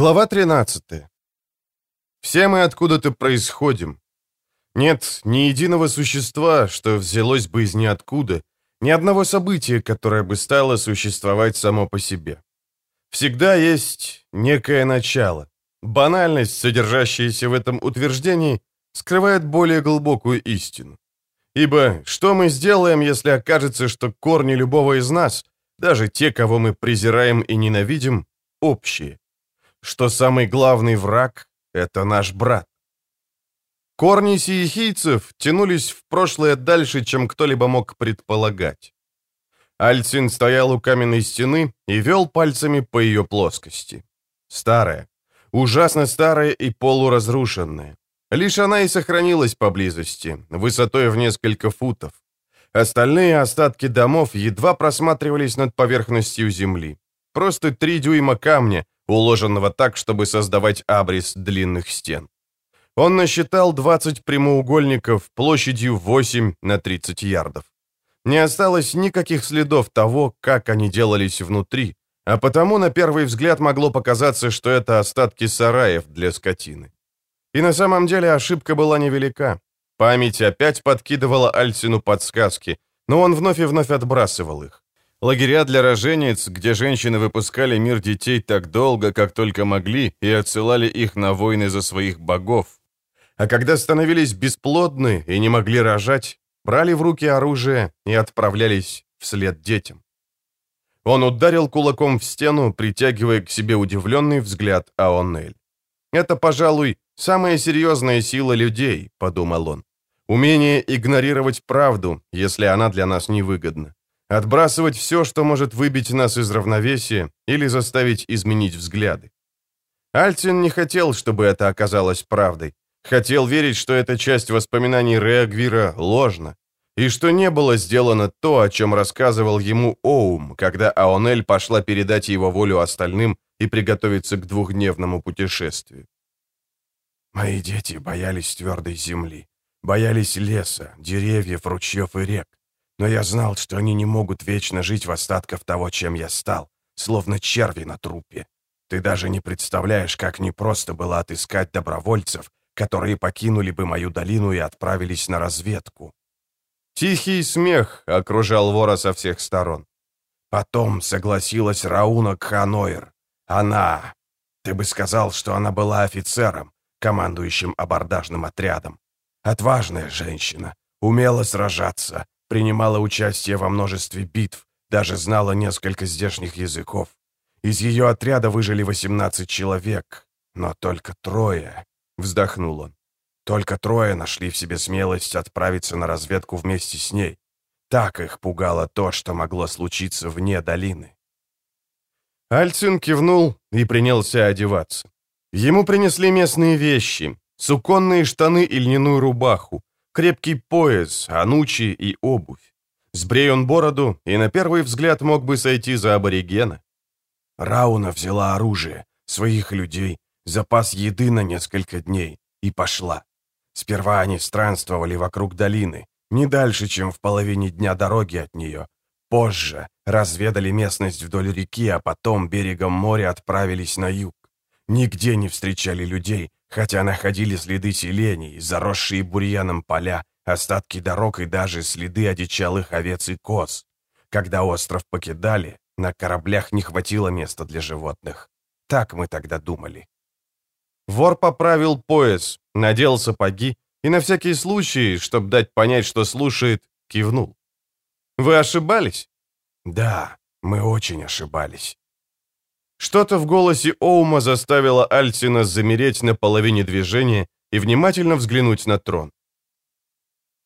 Глава 13. Все мы откуда-то происходим. Нет ни единого существа, что взялось бы из ниоткуда, ни одного события, которое бы стало существовать само по себе. Всегда есть некое начало. Банальность, содержащаяся в этом утверждении, скрывает более глубокую истину. Ибо что мы сделаем, если окажется, что корни любого из нас, даже те, кого мы презираем и ненавидим, общие? Что самый главный враг — это наш брат? Корни сиехийцев тянулись в прошлое дальше, чем кто-либо мог предполагать. Альцин стоял у каменной стены и вел пальцами по ее плоскости. Старая, ужасно старая и полуразрушенная. Лишь она и сохранилась поблизости, высотой в несколько футов. Остальные остатки домов едва просматривались над поверхностью земли. Просто три дюйма камня, уложенного так, чтобы создавать абрис длинных стен. Он насчитал 20 прямоугольников площадью 8 на 30 ярдов. Не осталось никаких следов того, как они делались внутри, а потому на первый взгляд могло показаться, что это остатки сараев для скотины. И на самом деле ошибка была невелика. Память опять подкидывала Альцину подсказки, но он вновь и вновь отбрасывал их. Лагеря для роженец, где женщины выпускали мир детей так долго, как только могли, и отсылали их на войны за своих богов. А когда становились бесплодны и не могли рожать, брали в руки оружие и отправлялись вслед детям. Он ударил кулаком в стену, притягивая к себе удивленный взгляд Аонель. Это, пожалуй, самая серьезная сила людей, подумал он. Умение игнорировать правду, если она для нас невыгодна. Отбрасывать все, что может выбить нас из равновесия или заставить изменить взгляды. Альтин не хотел, чтобы это оказалось правдой. Хотел верить, что эта часть воспоминаний Реагвира ложна, и что не было сделано то, о чем рассказывал ему Оум, когда Аонель пошла передать его волю остальным и приготовиться к двухдневному путешествию. «Мои дети боялись твердой земли, боялись леса, деревьев, ручьев и рек. Но я знал, что они не могут вечно жить в остатках того, чем я стал, словно черви на трупе. Ты даже не представляешь, как непросто было отыскать добровольцев, которые покинули бы мою долину и отправились на разведку. Тихий смех окружал вора со всех сторон. Потом согласилась Рауна Кханоир. Она... Ты бы сказал, что она была офицером, командующим абордажным отрядом. Отважная женщина, умела сражаться, принимала участие во множестве битв, даже знала несколько здешних языков. Из ее отряда выжили 18 человек, но только трое, вздохнул он. Только трое нашли в себе смелость отправиться на разведку вместе с ней. Так их пугало то, что могло случиться вне долины. Альцин кивнул и принялся одеваться. Ему принесли местные вещи, суконные штаны и льняную рубаху, крепкий пояс, анучи и обувь. Сбрей он бороду, и на первый взгляд мог бы сойти за аборигена. Рауна взяла оружие, своих людей, запас еды на несколько дней и пошла. Сперва они странствовали вокруг долины, не дальше, чем в половине дня дороги от нее. Позже разведали местность вдоль реки, а потом берегом моря отправились на юг. Нигде не встречали людей, хотя находили следы селений, заросшие бурьяном поля, остатки дорог и даже следы одичалых овец и коз. Когда остров покидали, на кораблях не хватило места для животных. Так мы тогда думали. Вор поправил пояс, надел сапоги и на всякий случай, чтобы дать понять, что слушает, кивнул. «Вы ошибались?» «Да, мы очень ошибались». Что-то в голосе Оума заставило Альтина замереть на половине движения и внимательно взглянуть на трон.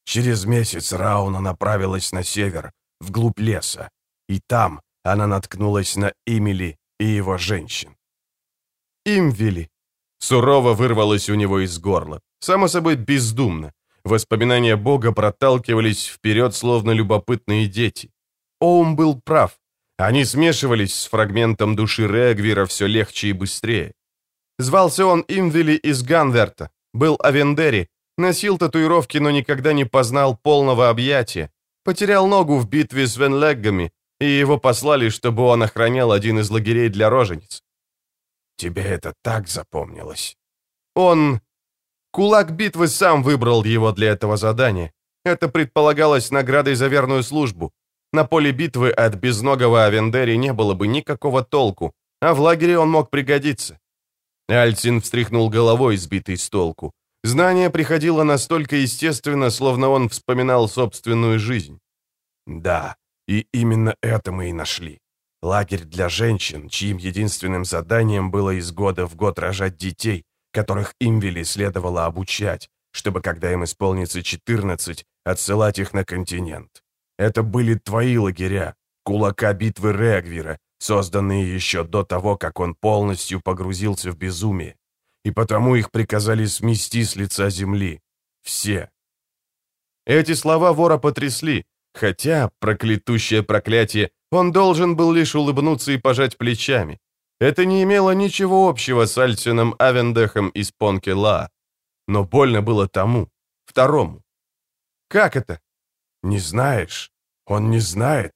Через месяц Рауна направилась на север, вглубь леса, и там она наткнулась на Имели и его женщин. «Имвели», — сурово вырвалось у него из горла, само собой бездумно. Воспоминания Бога проталкивались вперед, словно любопытные дети. Оум был прав. Они смешивались с фрагментом души Регвира все легче и быстрее. Звался он Имвели из Ганверта, был Авендери, носил татуировки, но никогда не познал полного объятия, потерял ногу в битве с Венлеггами, и его послали, чтобы он охранял один из лагерей для рожениц. Тебе это так запомнилось?» «Он...» Кулак битвы сам выбрал его для этого задания. Это предполагалось наградой за верную службу. На поле битвы от безногого Авендери не было бы никакого толку, а в лагере он мог пригодиться. Альцин встряхнул головой, сбитый с толку. Знание приходило настолько естественно, словно он вспоминал собственную жизнь. «Да, и именно это мы и нашли. Лагерь для женщин, чьим единственным заданием было из года в год рожать детей, которых им вели следовало обучать, чтобы, когда им исполнится 14, отсылать их на континент. Это были твои лагеря, кулака битвы Регвира, созданные еще до того, как он полностью погрузился в безумие. И потому их приказали смести с лица земли. Все. Эти слова вора потрясли, хотя, проклятущее проклятие, он должен был лишь улыбнуться и пожать плечами. Это не имело ничего общего с Альцином Авендехом из Понкела. Но больно было тому, второму. Как это? Не знаешь? Он не знает.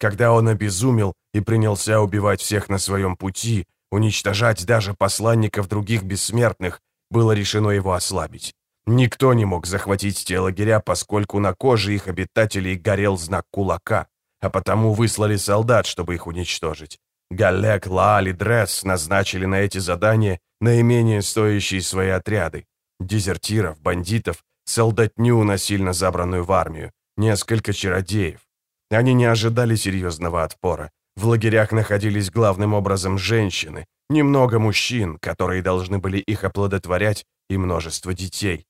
Когда он обезумел и принялся убивать всех на своем пути, уничтожать даже посланников других бессмертных, было решено его ослабить. Никто не мог захватить те лагеря, поскольку на коже их обитателей горел знак кулака, а потому выслали солдат, чтобы их уничтожить. Галек, Лааль и Дресс назначили на эти задания наименее стоящие свои отряды. Дезертиров, бандитов, солдатню, насильно забранную в армию, несколько чародеев. Они не ожидали серьезного отпора. В лагерях находились главным образом женщины, немного мужчин, которые должны были их оплодотворять, и множество детей.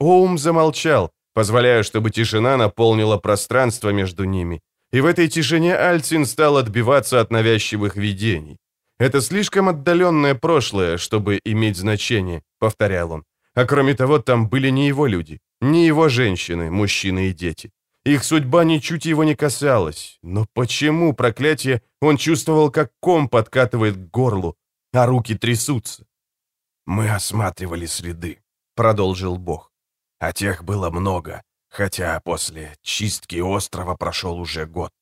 Оум замолчал, позволяя, чтобы тишина наполнила пространство между ними. И в этой тишине Альцин стал отбиваться от навязчивых видений. «Это слишком отдаленное прошлое, чтобы иметь значение», — повторял он. А кроме того, там были не его люди, не его женщины, мужчины и дети. Их судьба ничуть его не касалась. Но почему, проклятие, он чувствовал, как ком подкатывает к горлу, а руки трясутся? «Мы осматривали следы», — продолжил Бог. «А тех было много, хотя после чистки острова прошел уже год.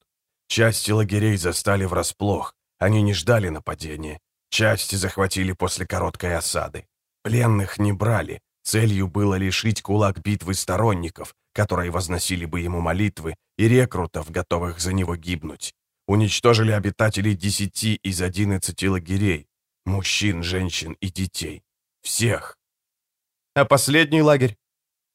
Части лагерей застали врасплох, они не ждали нападения. Части захватили после короткой осады. Пленных не брали, целью было лишить кулак битвы сторонников, которые возносили бы ему молитвы, и рекрутов, готовых за него гибнуть. Уничтожили обитателей десяти из одиннадцати лагерей, мужчин, женщин и детей. Всех. А последний лагерь?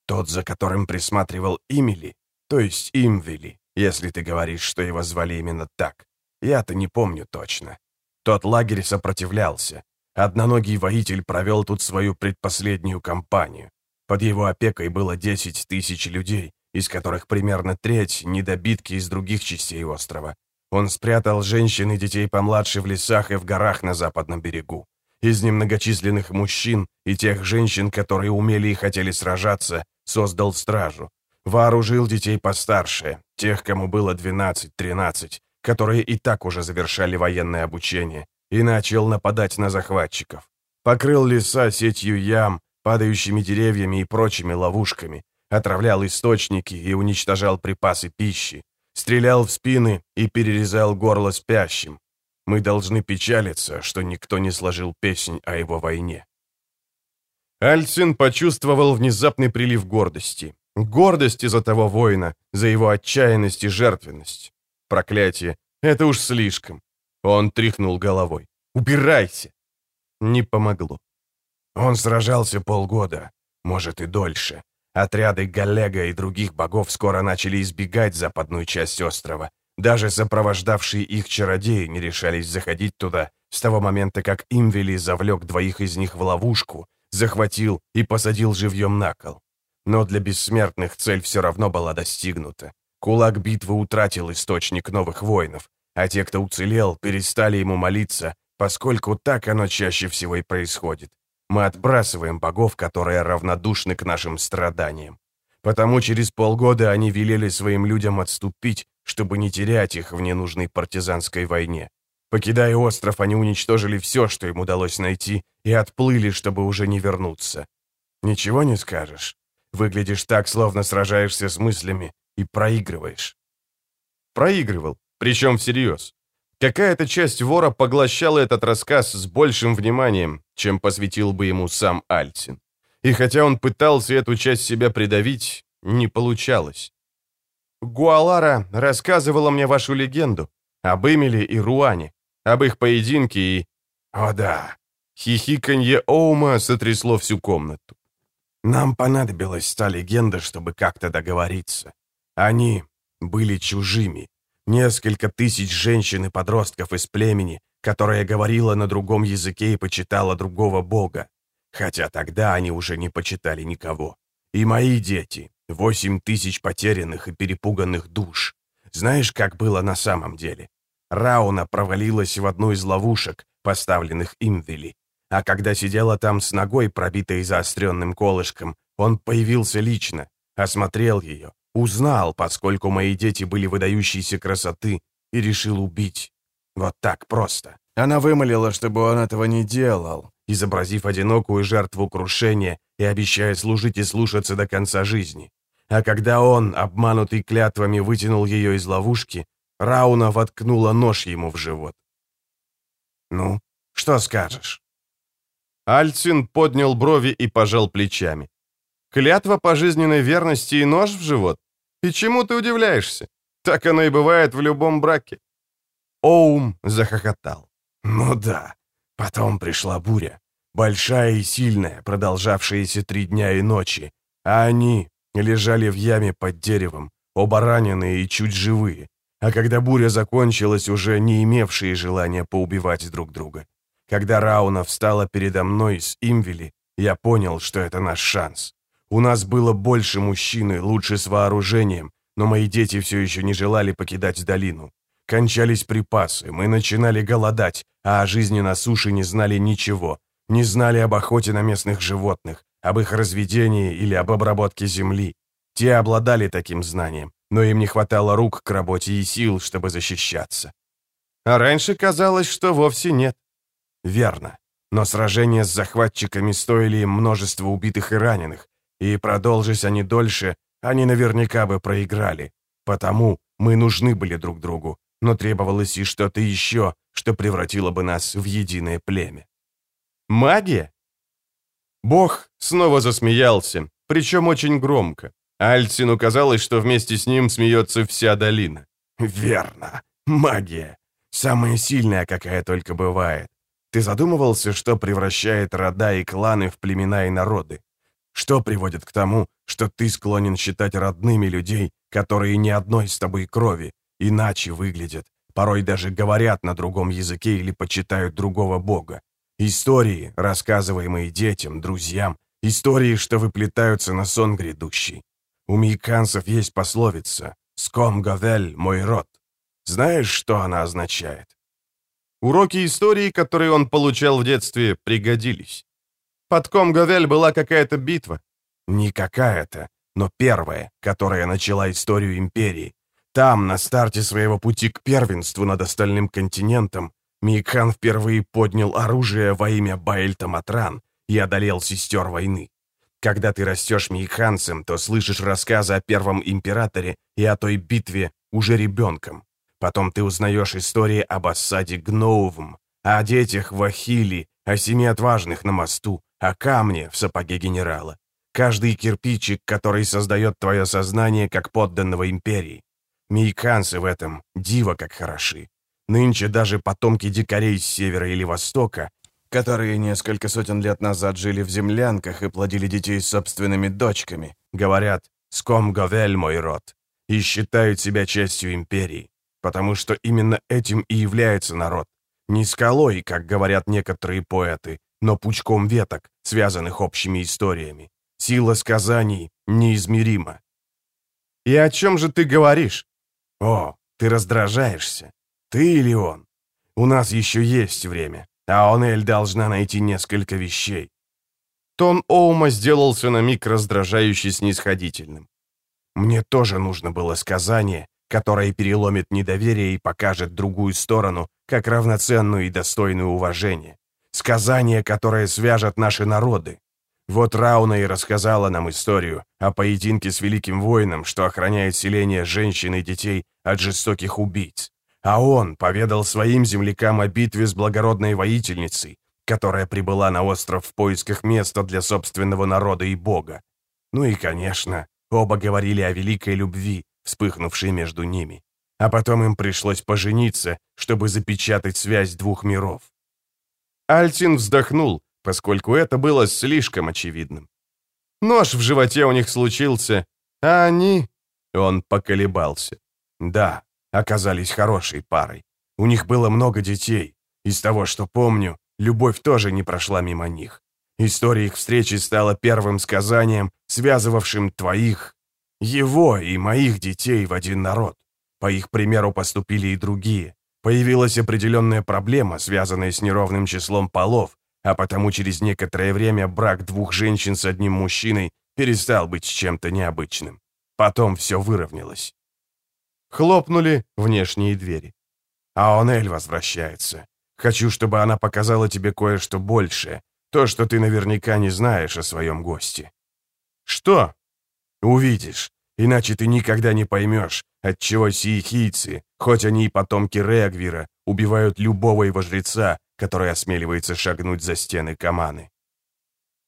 Тот, за которым присматривал Имели, то есть Имвели, если ты говоришь, что его звали именно так. Я-то не помню точно. Тот лагерь сопротивлялся. Одноногий воитель провел тут свою предпоследнюю кампанию. Под его опекой было 10 тысяч людей, из которых примерно треть – недобитки из других частей острова. Он спрятал женщин и детей помладше в лесах и в горах на западном берегу. Из немногочисленных мужчин и тех женщин, которые умели и хотели сражаться, создал стражу. Вооружил детей постарше, тех, кому было 12-13, которые и так уже завершали военное обучение, и начал нападать на захватчиков. Покрыл леса сетью ям, падающими деревьями и прочими ловушками, отравлял источники и уничтожал припасы пищи, стрелял в спины и перерезал горло спящим. Мы должны печалиться, что никто не сложил песнь о его войне. Альцин почувствовал внезапный прилив гордости. Гордости за того воина, за его отчаянность и жертвенность. Проклятие, это уж слишком. Он тряхнул головой. «Убирайся!» Не помогло. Он сражался полгода, может и дольше. Отряды Галлега и других богов скоро начали избегать западную часть острова. Даже сопровождавшие их чародеи не решались заходить туда с того момента, как Имвели завлек двоих из них в ловушку, захватил и посадил живьем на кол. Но для бессмертных цель все равно была достигнута. Кулак битвы утратил источник новых воинов, а те, кто уцелел, перестали ему молиться, поскольку так оно чаще всего и происходит. Мы отбрасываем богов, которые равнодушны к нашим страданиям. Потому через полгода они велели своим людям отступить, чтобы не терять их в ненужной партизанской войне. Покидая остров, они уничтожили все, что им удалось найти, и отплыли, чтобы уже не вернуться. Ничего не скажешь. Выглядишь так, словно сражаешься с мыслями и проигрываешь. Проигрывал, причем всерьез. Какая-то часть вора поглощала этот рассказ с большим вниманием, чем посвятил бы ему сам Альцин. И хотя он пытался эту часть себя придавить, не получалось. Гуалара рассказывала мне вашу легенду об Эмиле и Руане, об их поединке и... О да, хихиканье Оума сотрясло всю комнату. Нам понадобилась та легенда, чтобы как-то договориться. Они были чужими. Несколько тысяч женщин и подростков из племени, которая говорила на другом языке и почитала другого бога. Хотя тогда они уже не почитали никого. И мои дети, восемь тысяч потерянных и перепуганных душ. Знаешь, как было на самом деле? Рауна провалилась в одну из ловушек, поставленных Имвели. А когда сидела там с ногой, пробитой заостренным колышком, он появился лично, осмотрел ее, узнал, поскольку мои дети были выдающейся красоты, и решил убить. Вот так просто. Она вымолила, чтобы он этого не делал, изобразив одинокую жертву крушения и обещая служить и слушаться до конца жизни. А когда он, обманутый клятвами, вытянул ее из ловушки, Рауна воткнула нож ему в живот. «Ну, что скажешь?» Альцин поднял брови и пожал плечами. «Клятва пожизненной верности и нож в живот? И чему ты удивляешься? Так оно и бывает в любом браке». Оум захохотал. «Ну да. Потом пришла буря. Большая и сильная, продолжавшаяся три дня и ночи. А они лежали в яме под деревом, оба раненые и чуть живые. А когда буря закончилась, уже не имевшие желания поубивать друг друга. Когда Рауна встала передо мной с Имвели, я понял, что это наш шанс. У нас было больше мужчины, лучше с вооружением, но мои дети все еще не желали покидать долину. Кончались припасы, мы начинали голодать, а о жизни на суше не знали ничего. Не знали об охоте на местных животных, об их разведении или об обработке земли. Те обладали таким знанием, но им не хватало рук к работе и сил, чтобы защищаться. А раньше казалось, что вовсе нет. Верно. Но сражения с захватчиками стоили им множество убитых и раненых, и продолжись они дольше, они наверняка бы проиграли. Потому мы нужны были друг другу, но требовалось и что-то еще, что превратило бы нас в единое племя. Магия? Бог снова засмеялся, причем очень громко. Альцину казалось, что вместе с ним смеется вся долина. «Верно. Магия. Самая сильная, какая только бывает. Ты задумывался, что превращает рода и кланы в племена и народы? Что приводит к тому, что ты склонен считать родными людей, которые ни одной с тобой крови, иначе выглядят, порой даже говорят на другом языке или почитают другого бога? Истории, рассказываемые детям, друзьям, истории, что выплетаются на сон грядущий. У мейканцев есть пословица «Ском говель, мой род». Знаешь, что она означает? Уроки истории, которые он получал в детстве, пригодились. Под Ком-Говель была какая-то битва. Не какая-то, но первая, которая начала историю империи. Там, на старте своего пути к первенству над остальным континентом, Микхан впервые поднял оружие во имя Баэльта Матран и одолел сестер войны. Когда ты растешь мейханцем, то слышишь рассказы о первом императоре и о той битве уже ребенком. Потом ты узнаешь истории об осаде Гноувом, о детях в Ахиле, о семи отважных на мосту, о камне в сапоге генерала. Каждый кирпичик, который создает твое сознание как подданного империи. Мейканцы в этом диво как хороши. Нынче даже потомки дикарей с севера или востока, которые несколько сотен лет назад жили в землянках и плодили детей с собственными дочками, говорят «Ском говель мой род» и считают себя частью империи потому что именно этим и является народ. Не скалой, как говорят некоторые поэты, но пучком веток, связанных общими историями. Сила сказаний неизмерима. «И о чем же ты говоришь?» «О, ты раздражаешься. Ты или он? У нас еще есть время, а Онель должна найти несколько вещей». Тон Оума сделался на миг раздражающе снисходительным. «Мне тоже нужно было сказание, которая переломит недоверие и покажет другую сторону, как равноценную и достойную уважения. Сказание, которое свяжет наши народы. Вот Рауна и рассказала нам историю о поединке с великим воином, что охраняет селение женщин и детей от жестоких убийц. А он поведал своим землякам о битве с благородной воительницей, которая прибыла на остров в поисках места для собственного народа и бога. Ну и, конечно, оба говорили о великой любви, вспыхнувшей между ними. А потом им пришлось пожениться, чтобы запечатать связь двух миров. Альтин вздохнул, поскольку это было слишком очевидным. Нож в животе у них случился, а они... Он поколебался. Да, оказались хорошей парой. У них было много детей. Из того, что помню, любовь тоже не прошла мимо них. История их встречи стала первым сказанием, связывавшим твоих, его и моих детей в один народ. По их примеру поступили и другие. Появилась определенная проблема, связанная с неровным числом полов, а потому через некоторое время брак двух женщин с одним мужчиной перестал быть чем-то необычным. Потом все выровнялось. Хлопнули внешние двери. «Аонель возвращается. Хочу, чтобы она показала тебе кое-что большее, то, что ты наверняка не знаешь о своем госте». «Что?» «Увидишь, иначе ты никогда не поймешь, отчего сиихийцы, хоть они и потомки Регвира, убивают любого его жреца, который осмеливается шагнуть за стены Каманы».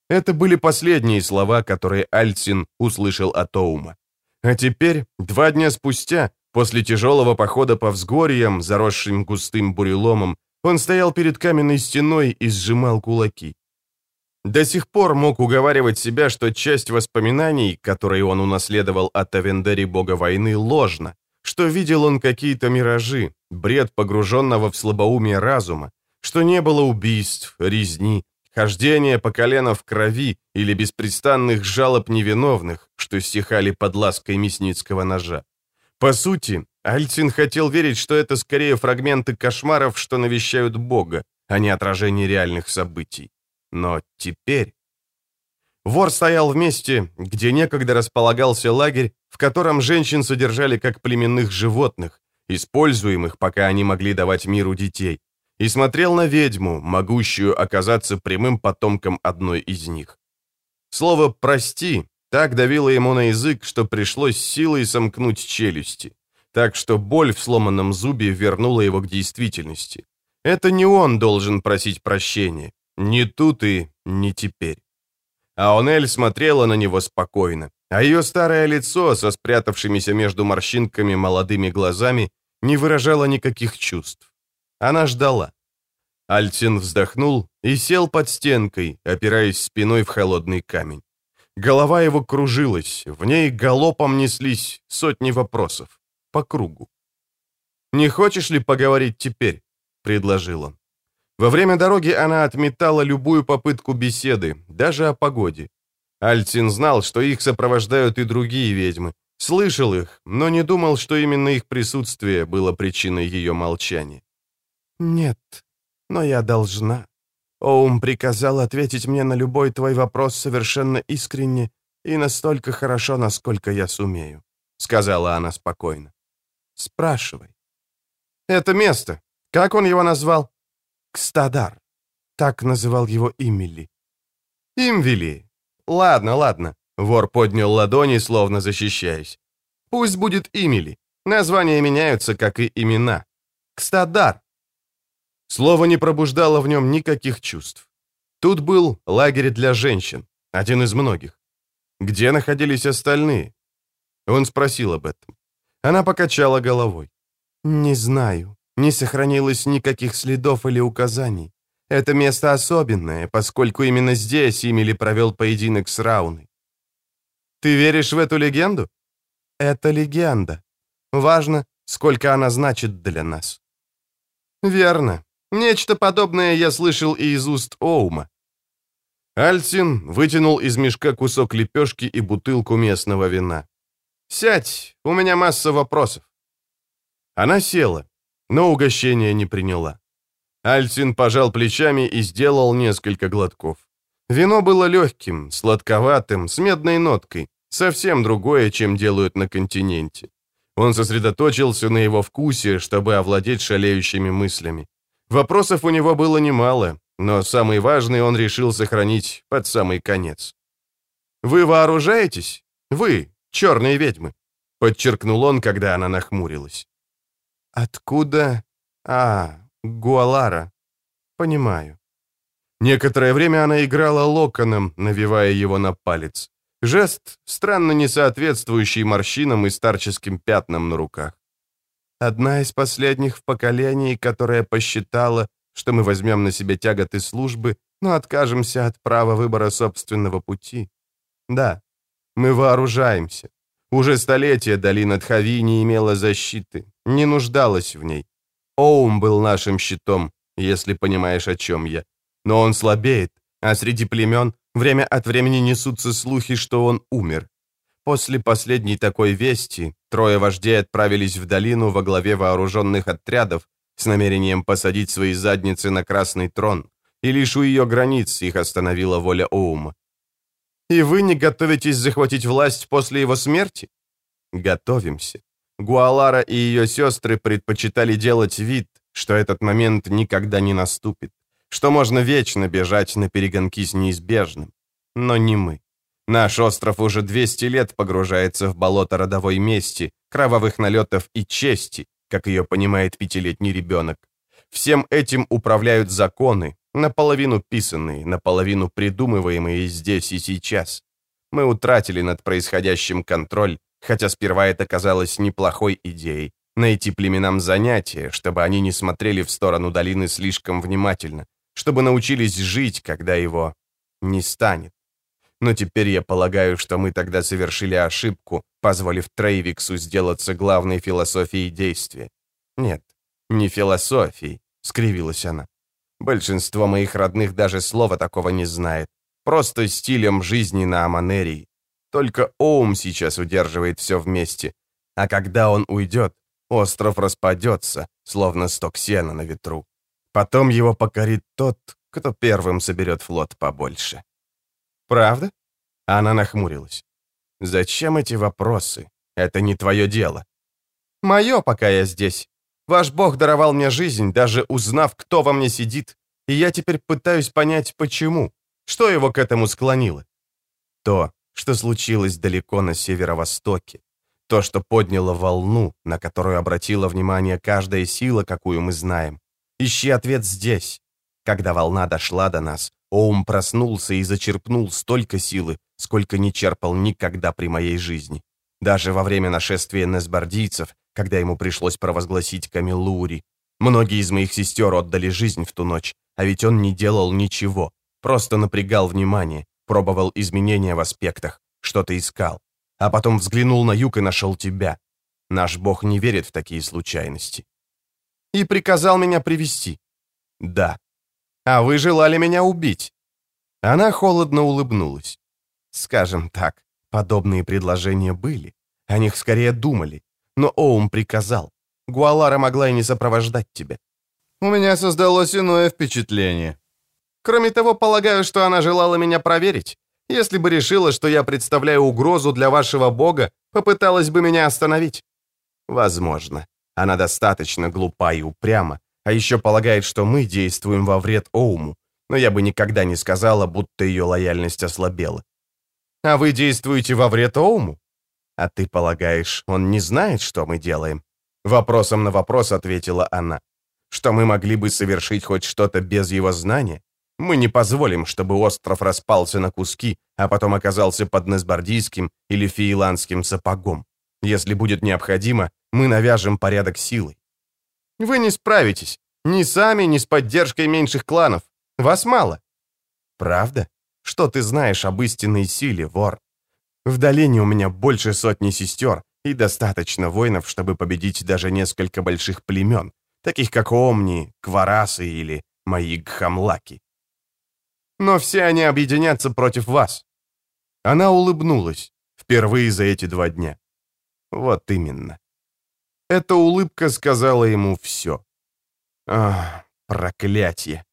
Это были последние слова, которые Альцин услышал от Оума. А теперь, два дня спустя, после тяжелого похода по взгорьям, заросшим густым буреломом, он стоял перед каменной стеной и сжимал кулаки. До сих пор мог уговаривать себя, что часть воспоминаний, которые он унаследовал от Авендери бога войны, ложна, что видел он какие-то миражи, бред погруженного в слабоумие разума, что не было убийств, резни, хождения по колено в крови или беспрестанных жалоб невиновных, что стихали под лаской мясницкого ножа. По сути, Альцин хотел верить, что это скорее фрагменты кошмаров, что навещают Бога, а не отражение реальных событий. Но теперь... Вор стоял в месте, где некогда располагался лагерь, в котором женщин содержали как племенных животных, используемых, пока они могли давать миру детей, и смотрел на ведьму, могущую оказаться прямым потомком одной из них. Слово «прости» так давило ему на язык, что пришлось силой сомкнуть челюсти, так что боль в сломанном зубе вернула его к действительности. Это не он должен просить прощения, не тут и не теперь. Аонель смотрела на него спокойно, а ее старое лицо со спрятавшимися между морщинками молодыми глазами не выражало никаких чувств. Она ждала. Альтин вздохнул и сел под стенкой, опираясь спиной в холодный камень. Голова его кружилась, в ней галопом неслись сотни вопросов. По кругу. «Не хочешь ли поговорить теперь?» — предложил он. Во время дороги она отметала любую попытку беседы, даже о погоде. Альтин знал, что их сопровождают и другие ведьмы. Слышал их, но не думал, что именно их присутствие было причиной ее молчания. «Нет, но я должна. Оум приказал ответить мне на любой твой вопрос совершенно искренне и настолько хорошо, насколько я сумею», — сказала она спокойно. «Спрашивай». «Это место. Как он его назвал?» «Кстадар». Так называл его Имели. «Имвели. Ладно, ладно». Вор поднял ладони, словно защищаясь. «Пусть будет Имели. Названия меняются, как и имена. Кстадар. Слово не пробуждало в нем никаких чувств. Тут был лагерь для женщин, один из многих. Где находились остальные? Он спросил об этом. Она покачала головой. «Не знаю. Не сохранилось никаких следов или указаний. Это место особенное, поскольку именно здесь Имели провел поединок с Рауной. Ты веришь в эту легенду? Это легенда. Важно, сколько она значит для нас. Верно. Нечто подобное я слышал и из уст Оума. Альцин вытянул из мешка кусок лепешки и бутылку местного вина. «Сядь, у меня масса вопросов». Она села, но угощение не приняла. Альцин пожал плечами и сделал несколько глотков. Вино было легким, сладковатым, с медной ноткой, совсем другое, чем делают на континенте. Он сосредоточился на его вкусе, чтобы овладеть шалеющими мыслями. Вопросов у него было немало, но самый важный он решил сохранить под самый конец. «Вы вооружаетесь? Вы, черные ведьмы», — подчеркнул он, когда она нахмурилась. Откуда? А, Гуалара. Понимаю. Некоторое время она играла локоном, навивая его на палец. Жест, странно не соответствующий морщинам и старческим пятнам на руках. Одна из последних в поколении, которая посчитала, что мы возьмем на себя тяготы службы, но откажемся от права выбора собственного пути. Да, мы вооружаемся. Уже столетия долина Тхави не имела защиты, не нуждалась в ней. Оум был нашим щитом, если понимаешь, о чем я. Но он слабеет, а среди племен время от времени несутся слухи, что он умер. После последней такой вести трое вождей отправились в долину во главе вооруженных отрядов с намерением посадить свои задницы на Красный Трон, и лишь у ее границ их остановила воля Оума. И вы не готовитесь захватить власть после его смерти? Готовимся. Гуалара и ее сестры предпочитали делать вид, что этот момент никогда не наступит, что можно вечно бежать на перегонки с неизбежным. Но не мы. Наш остров уже 200 лет погружается в болото родовой мести, кровавых налетов и чести, как ее понимает пятилетний ребенок. Всем этим управляют законы, наполовину писанные, наполовину придумываемые здесь и сейчас. Мы утратили над происходящим контроль, хотя сперва это казалось неплохой идеей — найти племенам занятия, чтобы они не смотрели в сторону долины слишком внимательно, чтобы научились жить, когда его не станет. Но теперь я полагаю, что мы тогда совершили ошибку, позволив Трейвиксу сделаться главной философией действия. Нет, не философией, — скривилась она. Большинство моих родных даже слова такого не знает. Просто стилем жизни на Аманерии. Только Оум сейчас удерживает все вместе. А когда он уйдет, остров распадется, словно сток сена на ветру. Потом его покорит тот, кто первым соберет флот побольше. «Правда?» Она нахмурилась. «Зачем эти вопросы? Это не твое дело». «Мое, пока я здесь. Ваш бог даровал мне жизнь, даже узнав, кто во мне сидит, и я теперь пытаюсь понять, почему. Что его к этому склонило? То, что случилось далеко на северо-востоке. То, что подняло волну, на которую обратила внимание каждая сила, какую мы знаем. Ищи ответ здесь. Когда волна дошла до нас, Оум проснулся и зачерпнул столько силы, сколько не черпал никогда при моей жизни. Даже во время нашествия несбардийцев, когда ему пришлось провозгласить Камилури. Многие из моих сестер отдали жизнь в ту ночь, а ведь он не делал ничего, просто напрягал внимание, пробовал изменения в аспектах, что-то искал. А потом взглянул на юг и нашел тебя. Наш бог не верит в такие случайности. И приказал меня привести. Да. А вы желали меня убить. Она холодно улыбнулась. Скажем так, подобные предложения были. О них скорее думали. Но Оум приказал. Гуалара могла и не сопровождать тебя. У меня создалось иное впечатление. Кроме того, полагаю, что она желала меня проверить. Если бы решила, что я представляю угрозу для вашего бога, попыталась бы меня остановить. Возможно. Она достаточно глупа и упряма, а еще полагает, что мы действуем во вред Оуму, но я бы никогда не сказала, будто ее лояльность ослабела. А вы действуете во вред Оуму? А ты полагаешь, он не знает, что мы делаем? Вопросом на вопрос ответила она. Что мы могли бы совершить хоть что-то без его знания? Мы не позволим, чтобы остров распался на куски, а потом оказался под Несбардийским или Фииландским сапогом. Если будет необходимо, мы навяжем порядок силой. Вы не справитесь. Ни сами, ни с поддержкой меньших кланов. Вас мало. Правда? Что ты знаешь об истинной силе, вор? В долине у меня больше сотни сестер и достаточно воинов, чтобы победить даже несколько больших племен, таких как Омни, Кварасы или мои Гхамлаки. Но все они объединятся против вас. Она улыбнулась, впервые за эти два дня. Вот именно. Эта улыбка сказала ему все. Ах, проклятие.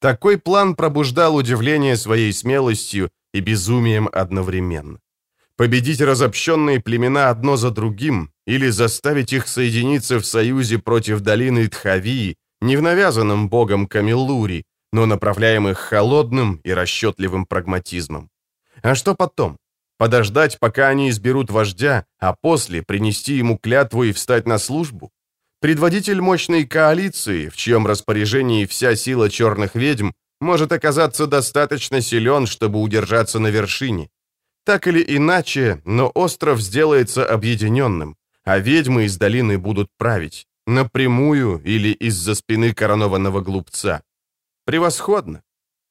Такой план пробуждал удивление своей смелостью и безумием одновременно. Победить разобщенные племена одно за другим или заставить их соединиться в союзе против долины Тхавии, не в навязанном богом Камиллури, но направляемых холодным и расчетливым прагматизмом. А что потом? Подождать, пока они изберут вождя, а после принести ему клятву и встать на службу? Предводитель мощной коалиции, в чьем распоряжении вся сила черных ведьм, может оказаться достаточно силен, чтобы удержаться на вершине. Так или иначе, но остров сделается объединенным, а ведьмы из долины будут править, напрямую или из-за спины коронованного глупца. Превосходно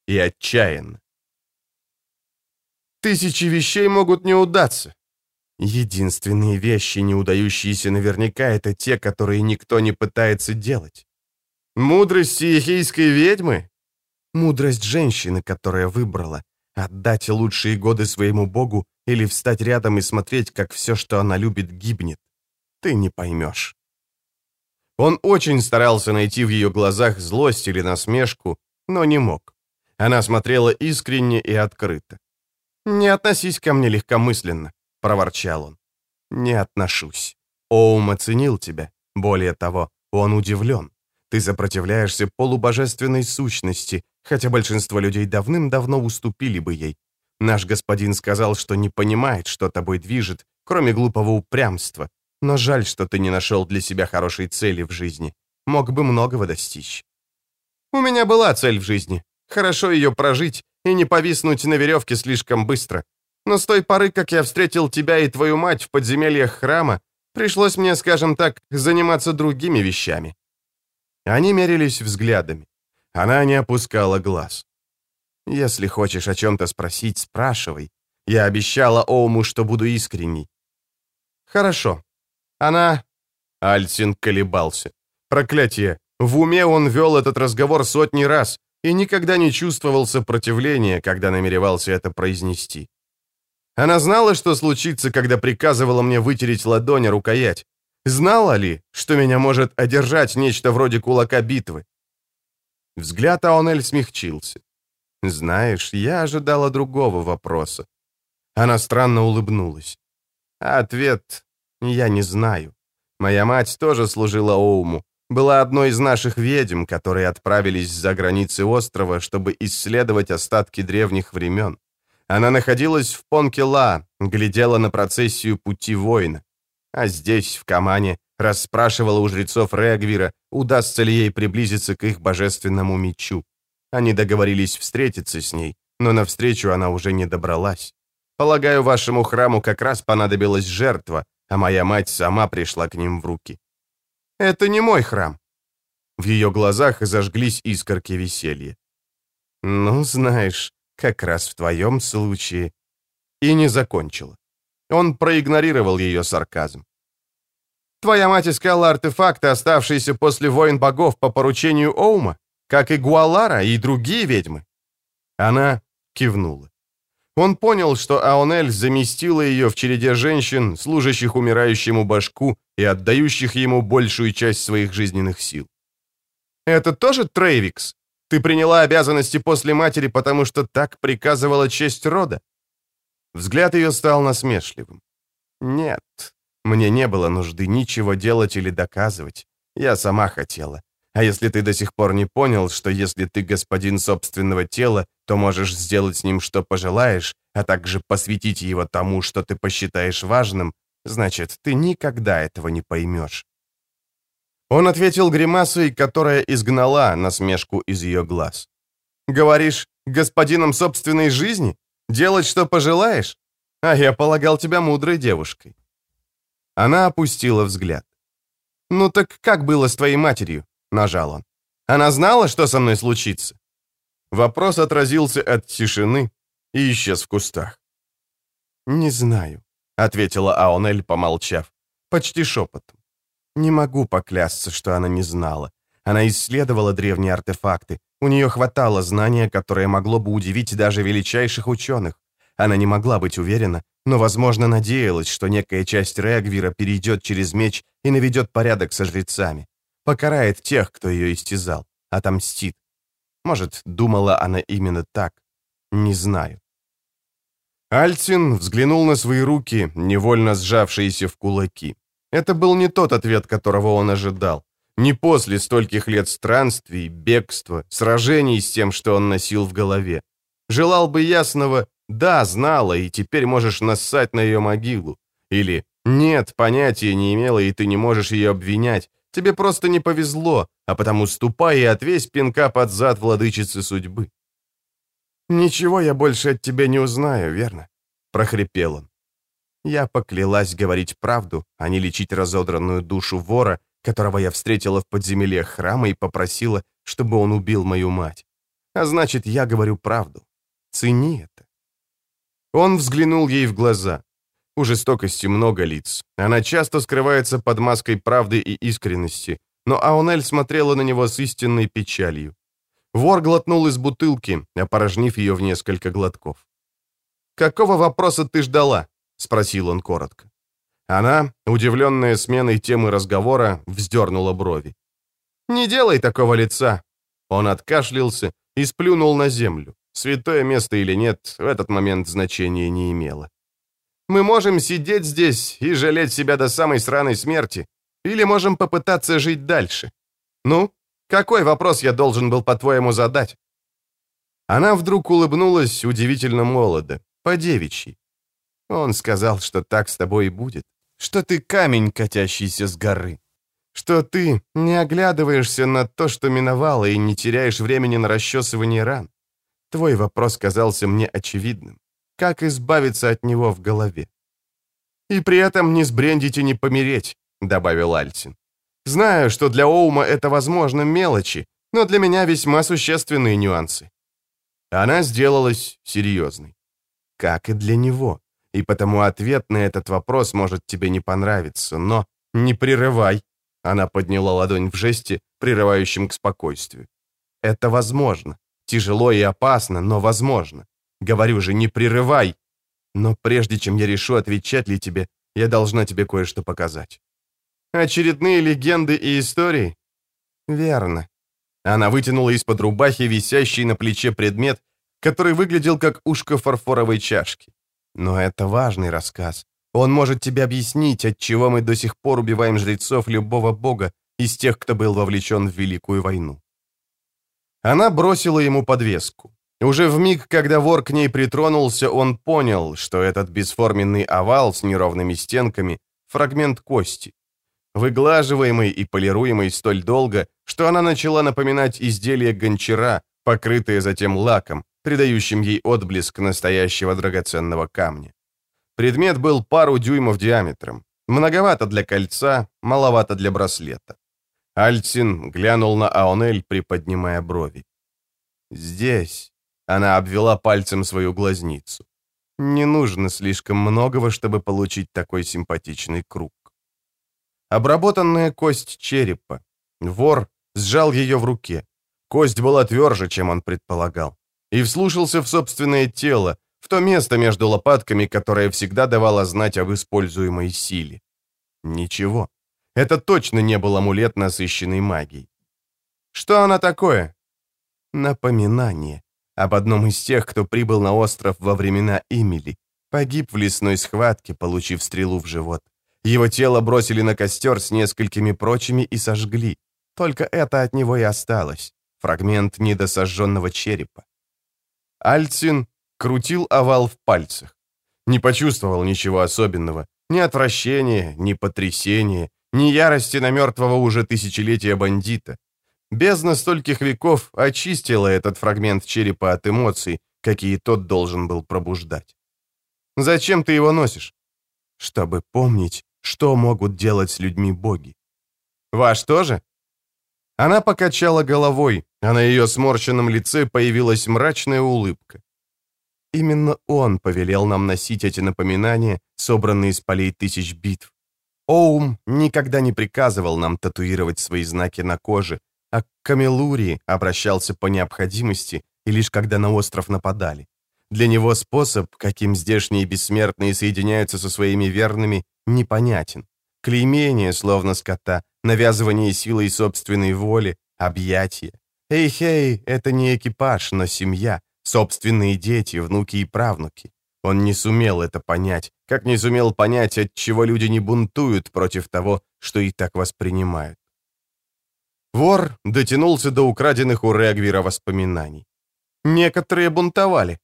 и отчаянно. Тысячи вещей могут не удаться. Единственные вещи, не удающиеся наверняка, это те, которые никто не пытается делать. Мудрость сиехийской ведьмы? Мудрость женщины, которая выбрала отдать лучшие годы своему богу или встать рядом и смотреть, как все, что она любит, гибнет. Ты не поймешь. Он очень старался найти в ее глазах злость или насмешку, но не мог. Она смотрела искренне и открыто. «Не относись ко мне легкомысленно», — проворчал он. «Не отношусь. Оум оценил тебя. Более того, он удивлен. Ты сопротивляешься полубожественной сущности, хотя большинство людей давным-давно уступили бы ей. Наш господин сказал, что не понимает, что тобой движет, кроме глупого упрямства. Но жаль, что ты не нашел для себя хорошей цели в жизни. Мог бы многого достичь. У меня была цель в жизни. Хорошо ее прожить и не повиснуть на веревке слишком быстро. Но с той поры, как я встретил тебя и твою мать в подземельях храма, пришлось мне, скажем так, заниматься другими вещами. Они мерились взглядами. Она не опускала глаз. «Если хочешь о чем-то спросить, спрашивай. Я обещала Оуму, что буду искренней». «Хорошо. Она...» Альсин колебался. Проклятие. В уме он вел этот разговор сотни раз и никогда не чувствовал сопротивления, когда намеревался это произнести. Она знала, что случится, когда приказывала мне вытереть ладонь рукоять. Знала ли, что меня может одержать нечто вроде кулака битвы? Взгляд Аонель смягчился. «Знаешь, я ожидала другого вопроса». Она странно улыбнулась. Ответ «Я не знаю». Моя мать тоже служила Оуму, была одной из наших ведьм, которые отправились за границы острова, чтобы исследовать остатки древних времен. Она находилась в Понкела, глядела на процессию пути воина а здесь, в Камане, расспрашивала у жрецов Регвира, удастся ли ей приблизиться к их божественному мечу. Они договорились встретиться с ней, но навстречу она уже не добралась. Полагаю, вашему храму как раз понадобилась жертва, а моя мать сама пришла к ним в руки. Это не мой храм. В ее глазах зажглись искорки веселья. Ну, знаешь, как раз в твоем случае. И не закончила. Он проигнорировал ее сарказм. «Твоя мать искала артефакты, оставшиеся после войн богов по поручению Оума, как и Гуалара и другие ведьмы?» Она кивнула. Он понял, что Аонель заместила ее в череде женщин, служащих умирающему башку и отдающих ему большую часть своих жизненных сил. «Это тоже Трейвикс? Ты приняла обязанности после матери, потому что так приказывала честь рода?» Взгляд ее стал насмешливым. «Нет, мне не было нужды ничего делать или доказывать. Я сама хотела. А если ты до сих пор не понял, что если ты господин собственного тела, то можешь сделать с ним что пожелаешь, а также посвятить его тому, что ты посчитаешь важным, значит, ты никогда этого не поймешь». Он ответил гримасой, которая изгнала насмешку из ее глаз. «Говоришь, господином собственной жизни? Делать, что пожелаешь? А я полагал тебя мудрой девушкой». Она опустила взгляд. «Ну так как было с твоей матерью?» — нажал он. «Она знала, что со мной случится?» Вопрос отразился от тишины и исчез в кустах. «Не знаю», — ответила Аонель, помолчав, почти шепотом. «Не могу поклясться, что она не знала. Она исследовала древние артефакты, у нее хватало знания, которое могло бы удивить даже величайших ученых. Она не могла быть уверена, но, возможно, надеялась, что некая часть Регвира перейдет через меч и наведет порядок со жрецами. Покарает тех, кто ее истязал, отомстит. Может, думала она именно так. Не знаю. Альцин взглянул на свои руки, невольно сжавшиеся в кулаки. Это был не тот ответ, которого он ожидал. Не после стольких лет странствий, бегства, сражений с тем, что он носил в голове. Желал бы ясного «да, знала, и теперь можешь нассать на ее могилу». Или «нет, понятия не имела, и ты не можешь ее обвинять, Тебе просто не повезло, а потому ступай и отвесь пинка под зад владычицы судьбы». «Ничего я больше от тебя не узнаю, верно?» — прохрипел он. Я поклялась говорить правду, а не лечить разодранную душу вора, которого я встретила в подземельях храма и попросила, чтобы он убил мою мать. А значит, я говорю правду. Цени это. Он взглянул ей в глаза. У жестокости много лиц. Она часто скрывается под маской правды и искренности, но Аунель смотрела на него с истинной печалью. Вор глотнул из бутылки, опорожнив ее в несколько глотков. «Какого вопроса ты ждала?» — спросил он коротко. Она, удивленная сменой темы разговора, вздернула брови. «Не делай такого лица!» Он откашлялся и сплюнул на землю. Святое место или нет, в этот момент значения не имело. «Мы можем сидеть здесь и жалеть себя до самой сраной смерти, или можем попытаться жить дальше. Ну, какой вопрос я должен был, по-твоему, задать?» Она вдруг улыбнулась удивительно молодо, по-девичьи. Он сказал, что так с тобой и будет, что ты камень, катящийся с горы, что ты не оглядываешься на то, что миновало, и не теряешь времени на расчесывание ран. Твой вопрос казался мне очевидным. Как избавиться от него в голове? «И при этом не сбрендить и не помереть», — добавил Альтин. «Знаю, что для Оума это, возможно, мелочи, но для меня весьма существенные нюансы». Она сделалась серьезной. Как и для него. И потому ответ на этот вопрос может тебе не понравиться, но не прерывай. Она подняла ладонь в жесте, прерывающем к спокойствию. Это возможно. Тяжело и опасно, но возможно. Говорю же, не прерывай. Но прежде чем я решу, отвечать ли тебе, я должна тебе кое-что показать. Очередные легенды и истории? Верно. Она вытянула из-под рубахи висящий на плече предмет, который выглядел как ушко фарфоровой чашки. Но это важный рассказ. Он может тебе объяснить, от чего мы до сих пор убиваем жрецов любого бога из тех, кто был вовлечен в Великую войну. Она бросила ему подвеску. Уже в миг, когда вор к ней притронулся, он понял, что этот бесформенный овал с неровными стенками — фрагмент кости. Выглаживаемый и полируемый столь долго, что она начала напоминать изделие гончара, покрытое затем лаком, придающим ей отблеск настоящего драгоценного камня. Предмет был пару дюймов диаметром. Многовато для кольца, маловато для браслета. Альцин глянул на Аонель, приподнимая брови. «Здесь», — она обвела пальцем свою глазницу. «Не нужно слишком многого, чтобы получить такой симпатичный круг». Обработанная кость черепа. Вор сжал ее в руке. Кость была тверже, чем он предполагал. И вслушался в собственное тело, в то место между лопатками, которое всегда давало знать об используемой силе. Ничего. Это точно не был амулет, насыщенный магией. Что она такое? Напоминание об одном из тех, кто прибыл на остров во времена Эмили, погиб в лесной схватке, получив стрелу в живот. Его тело бросили на костер с несколькими прочими и сожгли. Только это от него и осталось. Фрагмент недосожженного черепа. Альцин крутил овал в пальцах. Не почувствовал ничего особенного. Ни отвращения, ни потрясения, ни ярости на мертвого уже тысячелетия бандита. Бездна стольких веков очистила этот фрагмент черепа от эмоций, какие тот должен был пробуждать. «Зачем ты его носишь?» «Чтобы помнить, что могут делать с людьми боги». «Ваш тоже?» Она покачала головой, а на ее сморщенном лице появилась мрачная улыбка. Именно он повелел нам носить эти напоминания, собранные из полей тысяч битв. Оум никогда не приказывал нам татуировать свои знаки на коже, а к Камелурии обращался по необходимости и лишь когда на остров нападали. Для него способ, каким здешние бессмертные соединяются со своими верными, непонятен. Клеймение, словно скота, навязывание силой собственной воли, объятия. Эй-хей, это не экипаж, но семья, собственные дети, внуки и правнуки. Он не сумел это понять, как не сумел понять, от чего люди не бунтуют против того, что и так воспринимают. Вор дотянулся до украденных у Регвира воспоминаний. Некоторые бунтовали.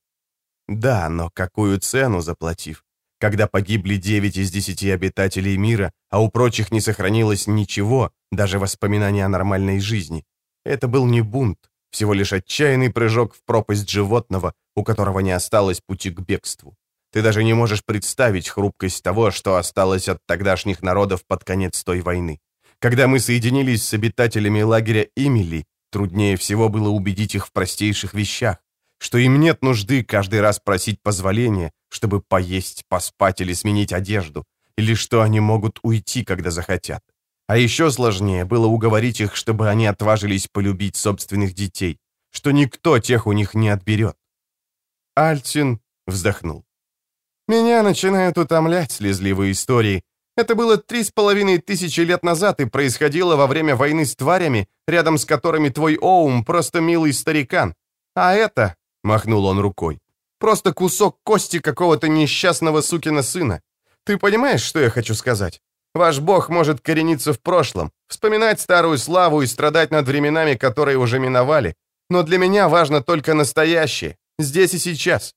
Да, но какую цену заплатив? когда погибли 9 из 10 обитателей мира, а у прочих не сохранилось ничего, даже воспоминания о нормальной жизни. Это был не бунт, всего лишь отчаянный прыжок в пропасть животного, у которого не осталось пути к бегству. Ты даже не можешь представить хрупкость того, что осталось от тогдашних народов под конец той войны. Когда мы соединились с обитателями лагеря Имели, труднее всего было убедить их в простейших вещах, что им нет нужды каждый раз просить позволения, чтобы поесть, поспать или сменить одежду, или что они могут уйти, когда захотят. А еще сложнее было уговорить их, чтобы они отважились полюбить собственных детей, что никто тех у них не отберет. Альтин вздохнул. «Меня начинают утомлять слезливые истории. Это было три с половиной тысячи лет назад и происходило во время войны с тварями, рядом с которыми твой Оум просто милый старикан. А это, — махнул он рукой, — просто кусок кости какого-то несчастного сукина сына. Ты понимаешь, что я хочу сказать? Ваш бог может корениться в прошлом, вспоминать старую славу и страдать над временами, которые уже миновали. Но для меня важно только настоящее, здесь и сейчас».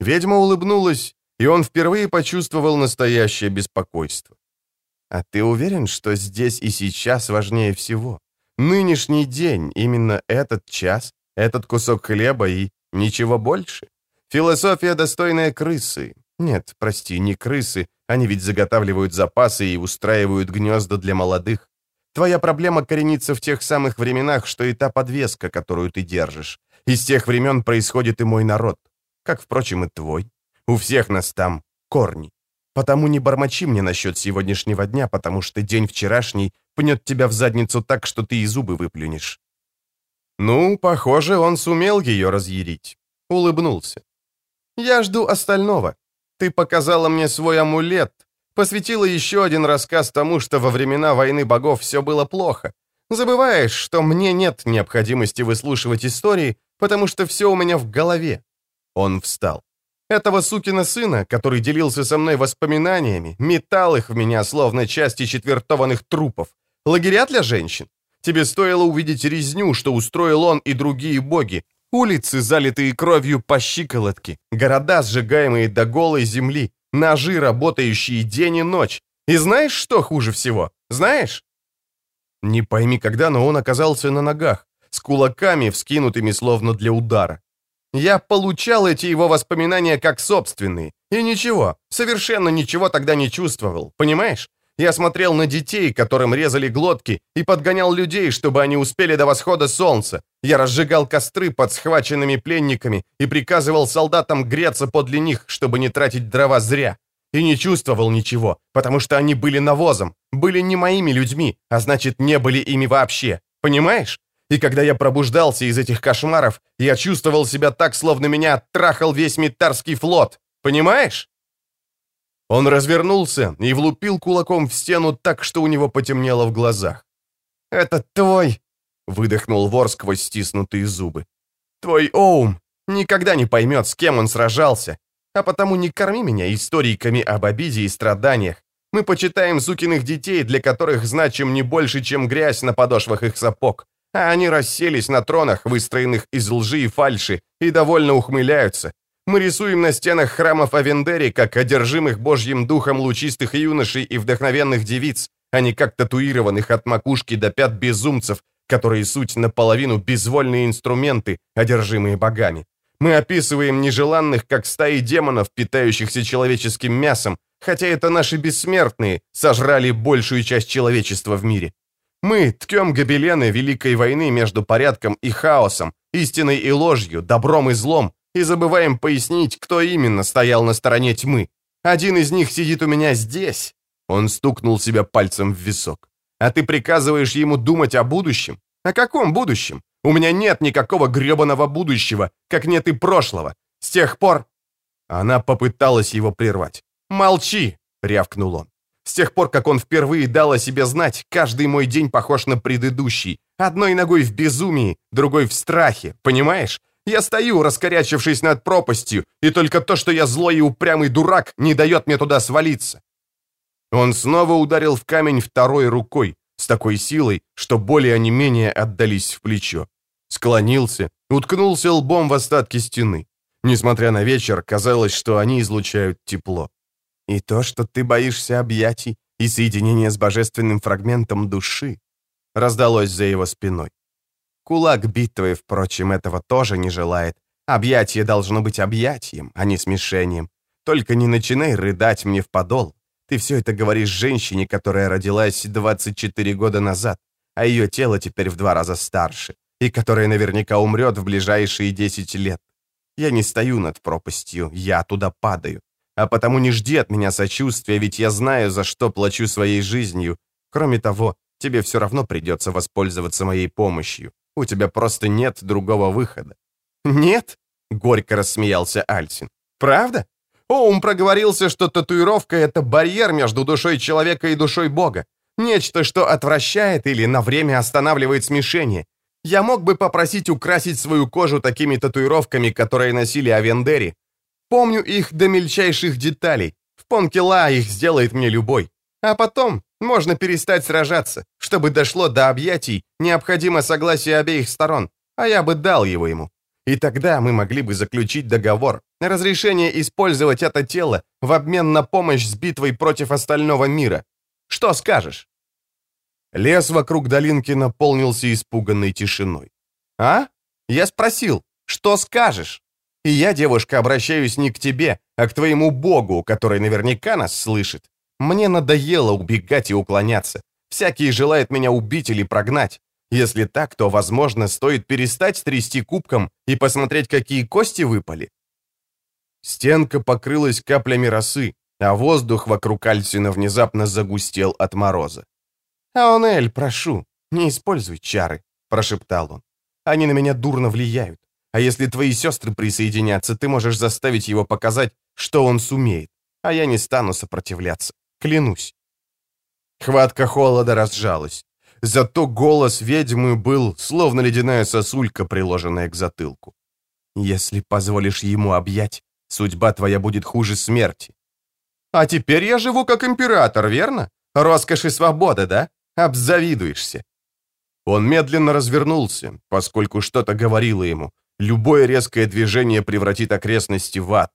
Ведьма улыбнулась, и он впервые почувствовал настоящее беспокойство. «А ты уверен, что здесь и сейчас важнее всего? Нынешний день, именно этот час, этот кусок хлеба и ничего больше? Философия, достойная крысы. Нет, прости, не крысы, они ведь заготавливают запасы и устраивают гнезда для молодых. Твоя проблема коренится в тех самых временах, что и та подвеска, которую ты держишь. Из тех времен происходит и мой народ. Как, впрочем, и твой. У всех нас там корни. Потому не бормочи мне насчет сегодняшнего дня, потому что день вчерашний пнет тебя в задницу так, что ты и зубы выплюнешь. Ну, похоже, он сумел ее разъярить. Улыбнулся. Я жду остального. Ты показала мне свой амулет, посвятила еще один рассказ тому, что во времена войны богов все было плохо. Забываешь, что мне нет необходимости выслушивать истории, потому что все у меня в голове. Он встал. Этого сукина сына, который делился со мной воспоминаниями, метал их в меня, словно части четвертованных трупов. Лагеря для женщин? Тебе стоило увидеть резню, что устроил он и другие боги, Улицы, залитые кровью по щиколотке, города, сжигаемые до голой земли, ножи, работающие день и ночь. И знаешь, что хуже всего? Знаешь? Не пойми когда, но он оказался на ногах, с кулаками, вскинутыми словно для удара. Я получал эти его воспоминания как собственные. И ничего, совершенно ничего тогда не чувствовал, понимаешь? Я смотрел на детей, которым резали глотки, и подгонял людей, чтобы они успели до восхода солнца. Я разжигал костры под схваченными пленниками и приказывал солдатам греться подле них, чтобы не тратить дрова зря. И не чувствовал ничего, потому что они были навозом, были не моими людьми, а значит, не были ими вообще. Понимаешь? И когда я пробуждался из этих кошмаров, я чувствовал себя так, словно меня оттрахал весь Митарский флот. Понимаешь? Он развернулся и влупил кулаком в стену так, что у него потемнело в глазах. «Это твой!» — выдохнул вор сквозь стиснутые зубы. «Твой Оум никогда не поймет, с кем он сражался, а потому не корми меня историками об обиде и страданиях. Мы почитаем сукиных детей, для которых значим не больше, чем грязь на подошвах их сапог, а они расселись на тронах, выстроенных из лжи и фальши, и довольно ухмыляются, мы рисуем на стенах храмов Авендери как одержимых божьим духом лучистых юношей и вдохновенных девиц, а не как татуированных от макушки до пят безумцев, которые суть наполовину безвольные инструменты, одержимые богами. Мы описываем нежеланных, как стаи демонов, питающихся человеческим мясом, хотя это наши бессмертные, сожрали большую часть человечества в мире. Мы ткем гобелены Великой войны между порядком и хаосом, истиной и ложью, добром и злом, и забываем пояснить, кто именно стоял на стороне тьмы. Один из них сидит у меня здесь». Он стукнул себя пальцем в висок. «А ты приказываешь ему думать о будущем? О каком будущем? У меня нет никакого гребаного будущего, как нет и прошлого. С тех пор...» Она попыталась его прервать. «Молчи!» — рявкнул он. С тех пор, как он впервые дал о себе знать, каждый мой день похож на предыдущий. Одной ногой в безумии, другой в страхе, понимаешь? Я стою, раскорячившись над пропастью, и только то, что я злой и упрямый дурак, не дает мне туда свалиться». Он снова ударил в камень второй рукой, с такой силой, что не менее отдались в плечо. Склонился, уткнулся лбом в остатки стены. Несмотря на вечер, казалось, что они излучают тепло. «И то, что ты боишься объятий и соединения с божественным фрагментом души», раздалось за его спиной. Кулак битвы, впрочем, этого тоже не желает. Объятие должно быть объятием, а не смешением. Только не начинай рыдать мне в подол. Ты все это говоришь женщине, которая родилась 24 года назад, а ее тело теперь в два раза старше, и которая наверняка умрет в ближайшие 10 лет. Я не стою над пропастью, я туда падаю. А потому не жди от меня сочувствия, ведь я знаю, за что плачу своей жизнью. Кроме того, тебе все равно придется воспользоваться моей помощью. У тебя просто нет другого выхода». «Нет?» — горько рассмеялся Альсин. «Правда? Оум проговорился, что татуировка — это барьер между душой человека и душой Бога. Нечто, что отвращает или на время останавливает смешение. Я мог бы попросить украсить свою кожу такими татуировками, которые носили Авендери. Помню их до мельчайших деталей. В Понкела их сделает мне любой. А потом можно перестать сражаться. Чтобы дошло до объятий, необходимо согласие обеих сторон, а я бы дал его ему. И тогда мы могли бы заключить договор, разрешение использовать это тело в обмен на помощь с битвой против остального мира. Что скажешь?» Лес вокруг долинки наполнился испуганной тишиной. «А? Я спросил, что скажешь? И я, девушка, обращаюсь не к тебе, а к твоему богу, который наверняка нас слышит. Мне надоело убегать и уклоняться. Всякий желает меня убить или прогнать. Если так, то, возможно, стоит перестать трясти кубком и посмотреть, какие кости выпали. Стенка покрылась каплями росы, а воздух вокруг Альсина внезапно загустел от мороза. «Аонель, прошу, не используй чары», — прошептал он. «Они на меня дурно влияют. А если твои сестры присоединятся, ты можешь заставить его показать, что он сумеет. А я не стану сопротивляться. Клянусь». Хватка холода разжалась. Зато голос ведьмы был, словно ледяная сосулька, приложенная к затылку. «Если позволишь ему объять, судьба твоя будет хуже смерти». «А теперь я живу как император, верно? Роскошь и свобода, да? Обзавидуешься». Он медленно развернулся, поскольку что-то говорило ему. Любое резкое движение превратит окрестности в ад.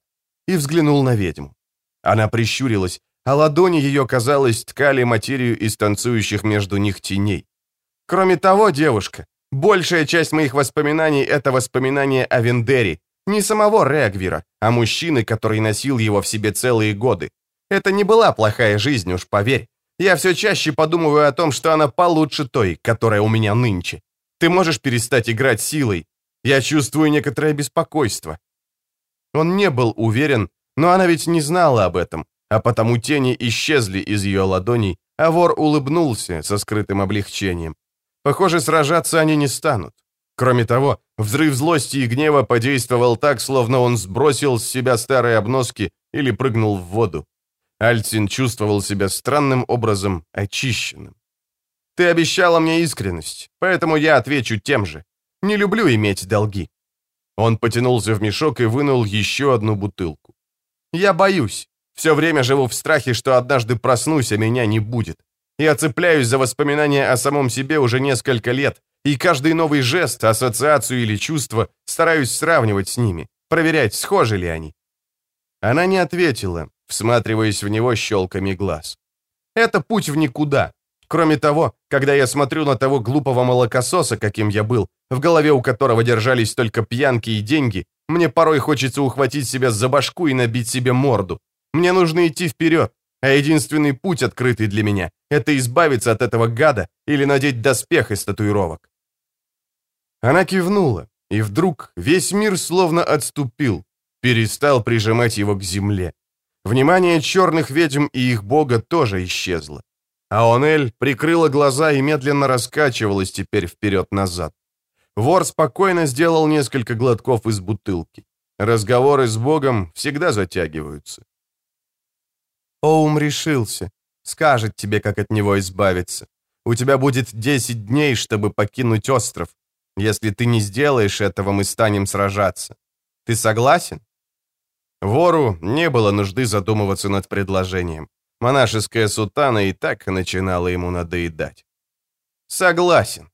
И взглянул на ведьму. Она прищурилась, а ладони ее, казалось, ткали материю из танцующих между них теней. Кроме того, девушка, большая часть моих воспоминаний — это воспоминания о Вендере, не самого Регвира, а мужчины, который носил его в себе целые годы. Это не была плохая жизнь, уж поверь. Я все чаще подумываю о том, что она получше той, которая у меня нынче. Ты можешь перестать играть силой? Я чувствую некоторое беспокойство». Он не был уверен, но она ведь не знала об этом, а потому тени исчезли из ее ладоней, а вор улыбнулся со скрытым облегчением. Похоже, сражаться они не станут. Кроме того, взрыв злости и гнева подействовал так, словно он сбросил с себя старые обноски или прыгнул в воду. Альцин чувствовал себя странным образом очищенным. «Ты обещала мне искренность, поэтому я отвечу тем же. Не люблю иметь долги». Он потянулся в мешок и вынул еще одну бутылку. «Я боюсь. Все время живу в страхе, что однажды проснусь, а меня не будет. Я цепляюсь за воспоминания о самом себе уже несколько лет, и каждый новый жест, ассоциацию или чувство стараюсь сравнивать с ними, проверять, схожи ли они». Она не ответила, всматриваясь в него щелками глаз. «Это путь в никуда. Кроме того, когда я смотрю на того глупого молокососа, каким я был, в голове у которого держались только пьянки и деньги, мне порой хочется ухватить себя за башку и набить себе морду. Мне нужно идти вперед, а единственный путь, открытый для меня, это избавиться от этого гада или надеть доспех из татуировок». Она кивнула, и вдруг весь мир словно отступил, перестал прижимать его к земле. Внимание черных ведьм и их бога тоже исчезло. Аонель прикрыла глаза и медленно раскачивалась теперь вперед-назад. Вор спокойно сделал несколько глотков из бутылки. Разговоры с Богом всегда затягиваются. Оум решился. Скажет тебе, как от него избавиться. У тебя будет 10 дней, чтобы покинуть остров. Если ты не сделаешь этого, мы станем сражаться. Ты согласен? Вору не было нужды задумываться над предложением. Монашеская сутана и так начинала ему надоедать. «Согласен»,